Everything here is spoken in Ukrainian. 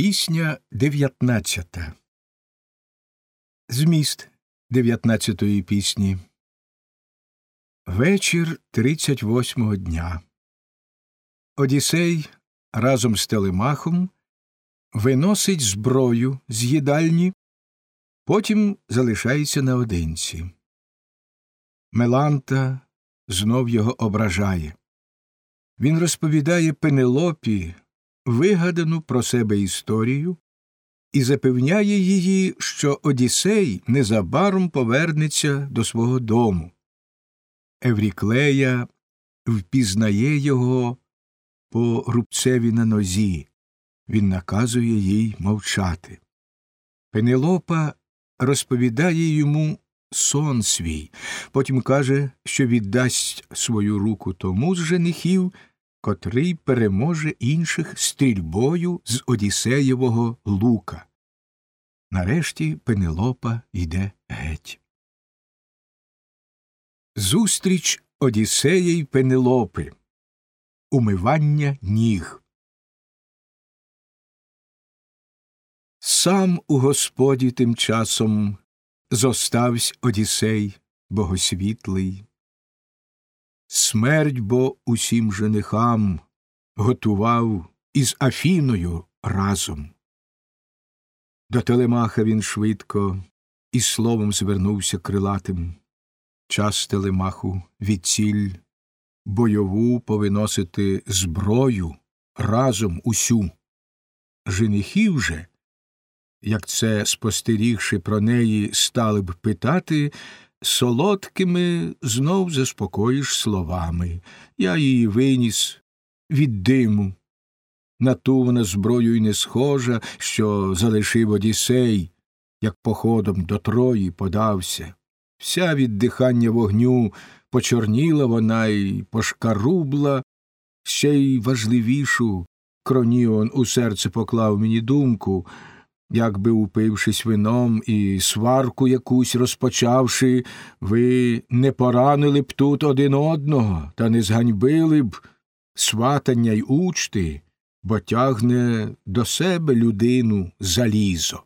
Пісня дев'ятнадцята Зміст дев'ятнадцятої пісні Вечір тридцять восьмого дня. Одіссей разом з Телемахом виносить зброю з їдальні, потім залишається наодинці. Меланта знов його ображає. Він розповідає Пенелопі вигадану про себе історію і запевняє її, що Одіссей незабаром повернеться до свого дому. Евріклея впізнає його по рубцеві на нозі, він наказує їй мовчати. Пенелопа розповідає йому сон свій, потім каже, що віддасть свою руку тому з женихів, котрий переможе інших стрільбою з Одіссеєвого лука. Нарешті Пенелопа йде геть. Зустріч Одіссея й Пенелопи. Умивання ніг. Сам у Господі тим часом зоставсь Одіссей богосвітлий. Смерть бо усім женихам готував із Афіною разом. До Телемаха він швидко і словом звернувся крилатим. Час Телемаху від ціль бойову повиносити зброю разом усю. Женихів же, як це спостерігши про неї, стали б питати, солодкими знов заспокоїш словами. Я її виніс від диму. На ту вона зброю й не схожа, що залишив Одіссей, як походом до Трої подався. Вся від дихання вогню почорніла вона й пошкарубла, ще й важливішу Кроніон у серце поклав мені думку, якби, упившись вином і сварку якусь розпочавши, ви не поранили б тут один одного та не зганьбили б сватання й учти, бо тягне до себе людину залізо.